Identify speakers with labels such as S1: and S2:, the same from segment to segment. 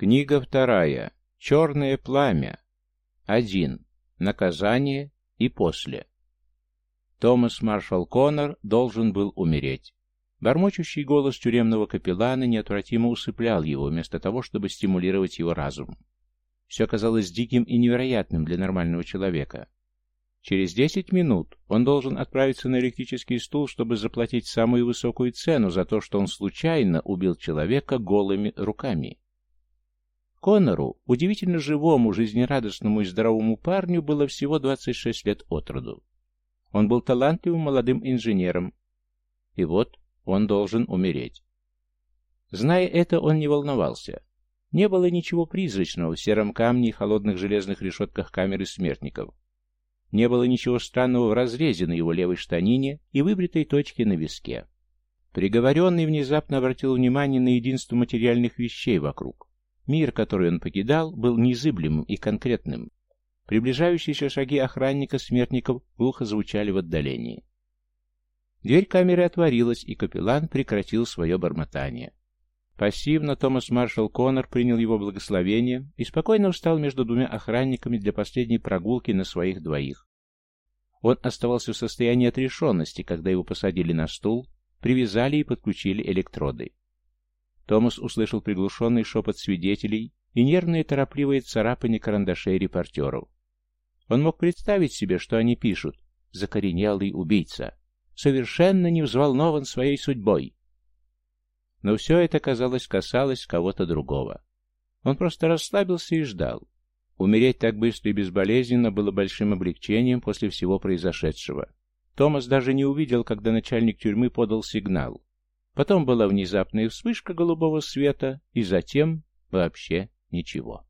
S1: Книга вторая. Черное пламя. Один. Наказание и после. Томас Маршалл Коннор должен был умереть. Бормочущий голос тюремного капеллана неотвратимо усыплял его, вместо того, чтобы стимулировать его разум. Все казалось диким и невероятным для нормального человека. Через десять минут он должен отправиться на электрический стул, чтобы заплатить самую высокую цену за то, что он случайно убил человека голыми руками. Коннору, удивительно живому, жизнерадостному и здоровому парню, было всего 26 лет от роду. Он был талантливым молодым инженером. И вот он должен умереть. Зная это, он не волновался. Не было ничего призрачного в сером камне и холодных железных решетках камеры смертников. Не было ничего странного в разрезе на его левой штанине и выбритой точке на виске. Приговоренный внезапно обратил внимание на единство материальных вещей вокруг. Мир, который он покидал, был незыблемым и конкретным. Приближающиеся шаги охранника-смертников глухо звучали в отдалении. Дверь камеры отворилась, и капеллан прекратил свое бормотание. Пассивно Томас Маршалл Коннор принял его благословение и спокойно встал между двумя охранниками для последней прогулки на своих двоих. Он оставался в состоянии отрешенности, когда его посадили на стул, привязали и подключили электроды. Томас услышал приглушенный шепот свидетелей и нервные торопливые царапания карандашей репортеров. Он мог представить себе, что они пишут «Закоренелый убийца», совершенно не взволнован своей судьбой. Но все это, казалось, касалось кого-то другого. Он просто расслабился и ждал. Умереть так быстро и безболезненно было большим облегчением после всего произошедшего. Томас даже не увидел, когда начальник тюрьмы подал сигнал. Потом была внезапная вспышка голубого света, и затем вообще ничего.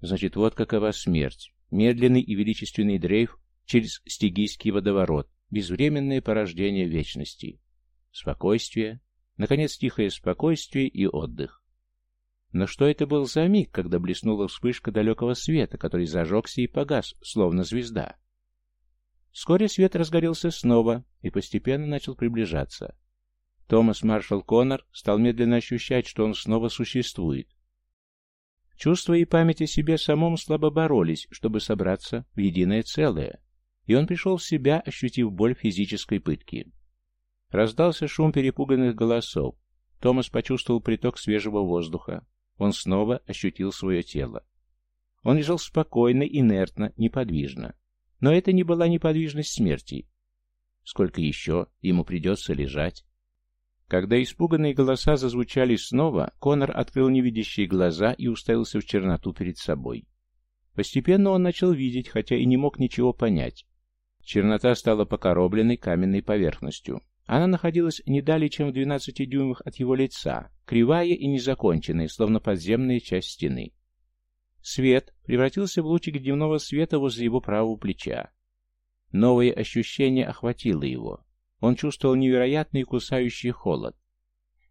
S1: Значит, вот какова смерть. Медленный и величественный дрейф через стигийский водоворот, безвременное порождение вечности. Спокойствие, наконец тихое спокойствие и отдых. Но что это был за миг, когда блеснула вспышка далекого света, который зажегся и погас, словно звезда? Вскоре свет разгорелся снова и постепенно начал приближаться. Томас Маршалл Коннор стал медленно ощущать, что он снова существует. Чувства и память о себе самом слабо боролись, чтобы собраться в единое целое, и он пришел в себя, ощутив боль физической пытки. Раздался шум перепуганных голосов. Томас почувствовал приток свежего воздуха. Он снова ощутил свое тело. Он лежал спокойно, инертно, неподвижно. Но это не была неподвижность смерти. Сколько еще ему придется лежать? Когда испуганные голоса зазвучали снова, Конор открыл невидящие глаза и уставился в черноту перед собой. Постепенно он начал видеть, хотя и не мог ничего понять. Чернота стала покоробленной каменной поверхностью. Она находилась не далее, чем в 12 дюймах от его лица, кривая и незаконченная, словно подземная часть стены. Свет превратился в лучик дневного света возле его правого плеча. Новое ощущение охватило его. Он чувствовал невероятный кусающий холод.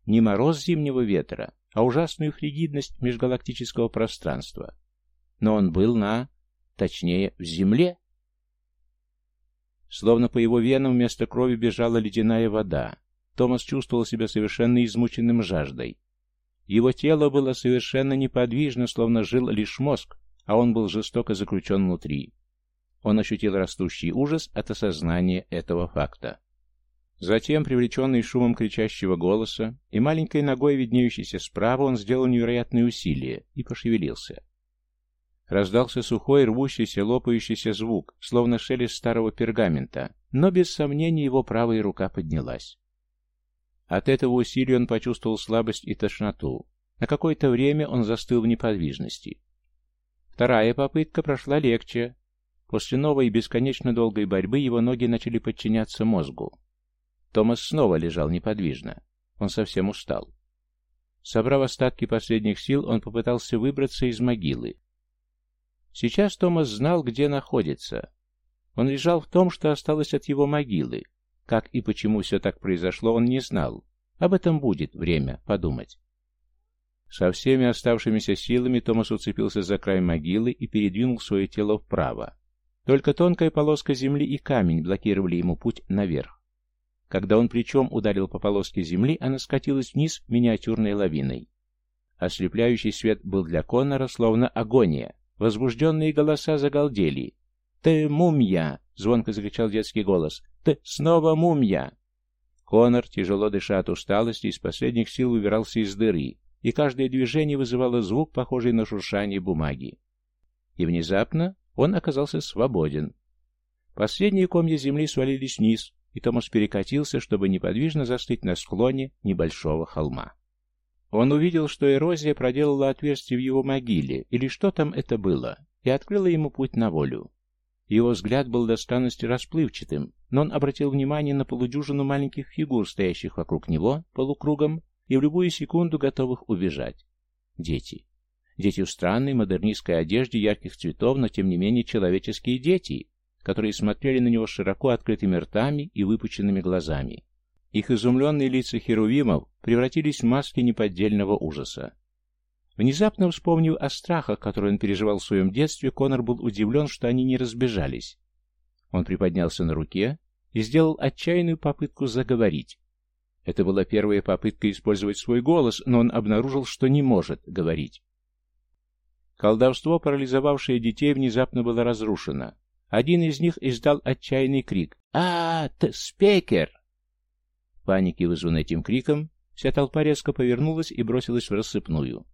S1: Не мороз зимнего ветра, а ужасную фригидность межгалактического пространства. Но он был на... точнее, в земле. Словно по его венам вместо крови бежала ледяная вода. Томас чувствовал себя совершенно измученным жаждой. Его тело было совершенно неподвижно, словно жил лишь мозг, а он был жестоко заключен внутри. Он ощутил растущий ужас от осознания этого факта. Затем, привлеченный шумом кричащего голоса и маленькой ногой, виднеющейся справа, он сделал невероятные усилия и пошевелился. Раздался сухой, рвущийся, лопающийся звук, словно шелест старого пергамента, но без сомнения его правая рука поднялась. От этого усилия он почувствовал слабость и тошноту. На какое-то время он застыл в неподвижности. Вторая попытка прошла легче. После новой и бесконечно долгой борьбы его ноги начали подчиняться мозгу. Томас снова лежал неподвижно. Он совсем устал. Собрав остатки последних сил, он попытался выбраться из могилы. Сейчас Томас знал, где находится. Он лежал в том, что осталось от его могилы, как и почему все так произошло, он не знал. Об этом будет время подумать. Со всеми оставшимися силами Томас уцепился за край могилы и передвинул свое тело вправо. Только тонкая полоска земли и камень блокировали ему путь наверх. Когда он плечом ударил по полоске земли, она скатилась вниз миниатюрной лавиной. Ослепляющий свет был для Коннора словно агония. Возбужденные голоса загалдели. «Ты мумия!» — звонко закричал детский голос. «Ты снова мумия!» Коннор, тяжело дыша от усталости, из последних сил выбирался из дыры, и каждое движение вызывало звук, похожий на шуршание бумаги. И внезапно он оказался свободен. Последние комья земли свалились вниз, и Томас перекатился, чтобы неподвижно застыть на склоне небольшого холма. Он увидел, что эрозия проделала отверстие в его могиле, или что там это было, и открыла ему путь на волю. Его взгляд был до странности расплывчатым, но он обратил внимание на полудюжину маленьких фигур, стоящих вокруг него полукругом и в любую секунду готовых убежать. Дети. Дети в странной модернистской одежде ярких цветов, но тем не менее человеческие дети, которые смотрели на него широко открытыми ртами и выпученными глазами. Их изумленные лица херувимов превратились в маски неподдельного ужаса. Внезапно вспомнив о страхах, которые он переживал в своем детстве, Конор был удивлен, что они не разбежались. Он приподнялся на руке и сделал отчаянную попытку заговорить. Это была первая попытка использовать свой голос, но он обнаружил, что не может говорить. Колдовство, парализовавшее детей, внезапно было разрушено. Один из них издал отчаянный крик. а ты спекер!» Панике, вызванной этим криком, вся толпа резко повернулась и бросилась в рассыпную.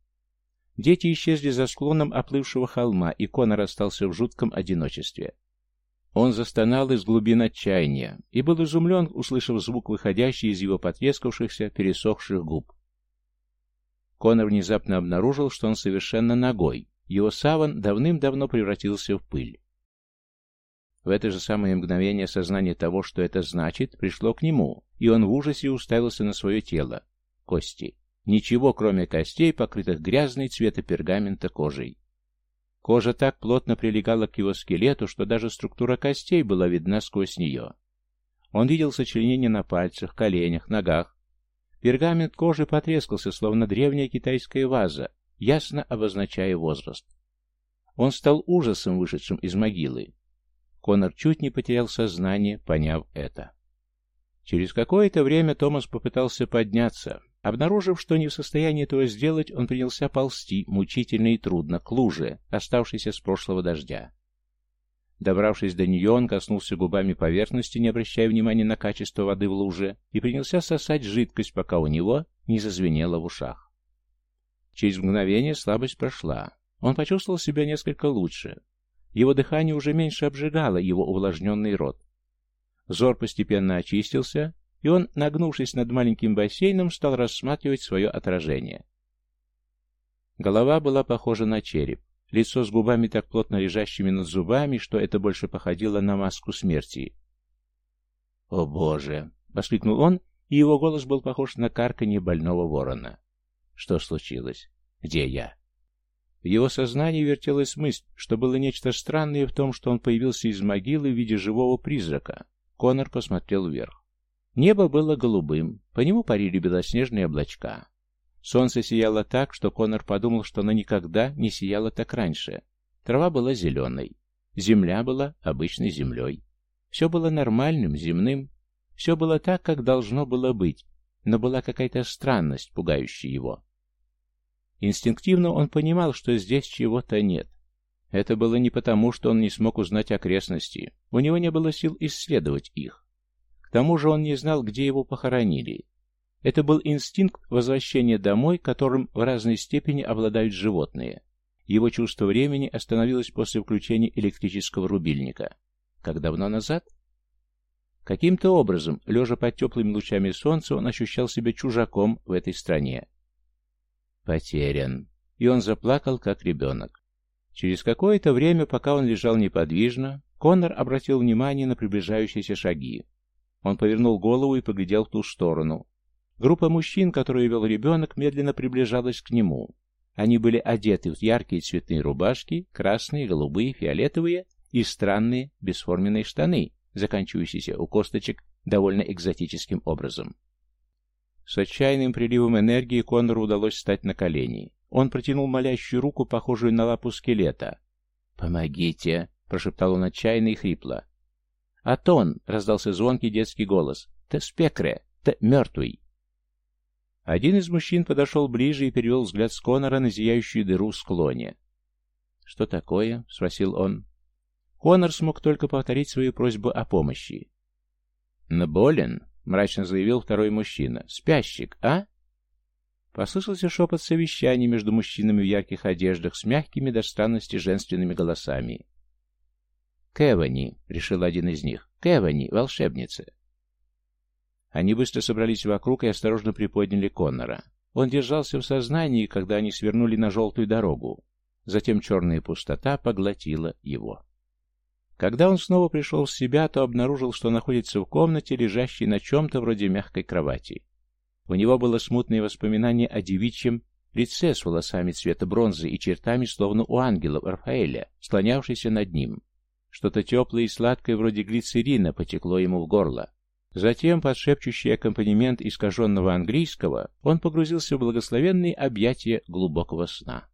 S1: Дети исчезли за склоном оплывшего холма, и Конор остался в жутком одиночестве. Он застонал из глубин отчаяния и был изумлен, услышав звук, выходящий из его потрескавшихся, пересохших губ. Конор внезапно обнаружил, что он совершенно ногой. Его саван давным-давно превратился в пыль. В это же самое мгновение сознание того, что это значит, пришло к нему, и он в ужасе уставился на свое тело. Кости. Ничего, кроме костей, покрытых грязной цвета пергамента кожей. Кожа так плотно прилегала к его скелету, что даже структура костей была видна сквозь нее. Он видел сочленения на пальцах, коленях, ногах. Пергамент кожи потрескался, словно древняя китайская ваза, ясно обозначая возраст. Он стал ужасом, вышедшим из могилы. Конор чуть не потерял сознание, поняв это. Через какое-то время Томас попытался подняться. Обнаружив, что не в состоянии этого сделать, он принялся ползти, мучительно и трудно, к луже, оставшейся с прошлого дождя. Добравшись до нее, он коснулся губами поверхности, не обращая внимания на качество воды в луже, и принялся сосать жидкость, пока у него не зазвенело в ушах. Через мгновение слабость прошла. Он почувствовал себя несколько лучше. Его дыхание уже меньше обжигало его увлажненный рот. Взор постепенно очистился, и он, нагнувшись над маленьким бассейном, стал рассматривать свое отражение. Голова была похожа на череп, лицо с губами так плотно лежащими над зубами, что это больше походило на маску смерти. «О боже!» — воскликнул он, и его голос был похож на карканье больного ворона. «Что случилось? Где я?» В его сознании вертелась мысль, что было нечто странное в том, что он появился из могилы в виде живого призрака. Конор посмотрел вверх. Небо было голубым, по нему парили белоснежные облачка. Солнце сияло так, что Конор подумал, что оно никогда не сияло так раньше. Трава была зеленой, земля была обычной землей. Все было нормальным, земным. Все было так, как должно было быть, но была какая-то странность, пугающая его. Инстинктивно он понимал, что здесь чего-то нет. Это было не потому, что он не смог узнать окрестности. У него не было сил исследовать их тому же он не знал, где его похоронили. Это был инстинкт возвращения домой, которым в разной степени обладают животные. Его чувство времени остановилось после включения электрического рубильника. Как давно назад? Каким-то образом, лежа под теплыми лучами солнца, он ощущал себя чужаком в этой стране. Потерян. И он заплакал, как ребенок. Через какое-то время, пока он лежал неподвижно, Коннор обратил внимание на приближающиеся шаги. Он повернул голову и поглядел в ту сторону. Группа мужчин, которую вел ребенок, медленно приближалась к нему. Они были одеты в яркие цветные рубашки, красные, голубые, фиолетовые и странные бесформенные штаны, заканчивающиеся у косточек довольно экзотическим образом. С отчаянным приливом энергии Коннору удалось встать на колени. Он протянул молящую руку, похожую на лапу скелета. «Помогите!» — прошептал он отчаянно и хрипло. «Атон!» — раздался звонкий детский голос. «Ты спекре! Ты мертвый!» Один из мужчин подошел ближе и перевел взгляд с Конора на зияющую дыру в склоне. «Что такое?» — спросил он. Конор смог только повторить свою просьбу о помощи. «Наболен?» — мрачно заявил второй мужчина. «Спящик, а?» Послышался шепот совещаний между мужчинами в ярких одеждах с мягкими до странности женственными голосами. «Кэвани», — решил один из них. «Кэвани, волшебница». Они быстро собрались вокруг и осторожно приподняли Коннора. Он держался в сознании, когда они свернули на желтую дорогу. Затем черная пустота поглотила его. Когда он снова пришел в себя, то обнаружил, что находится в комнате, лежащей на чем-то вроде мягкой кровати. У него было смутное воспоминание о девичьем лице с волосами цвета бронзы и чертами, словно у ангела Рафаэля, склонявшейся над ним. Что-то теплое и сладкое, вроде глицерина, потекло ему в горло. Затем, под шепчущий аккомпанемент искаженного английского, он погрузился в благословенные объятия глубокого сна.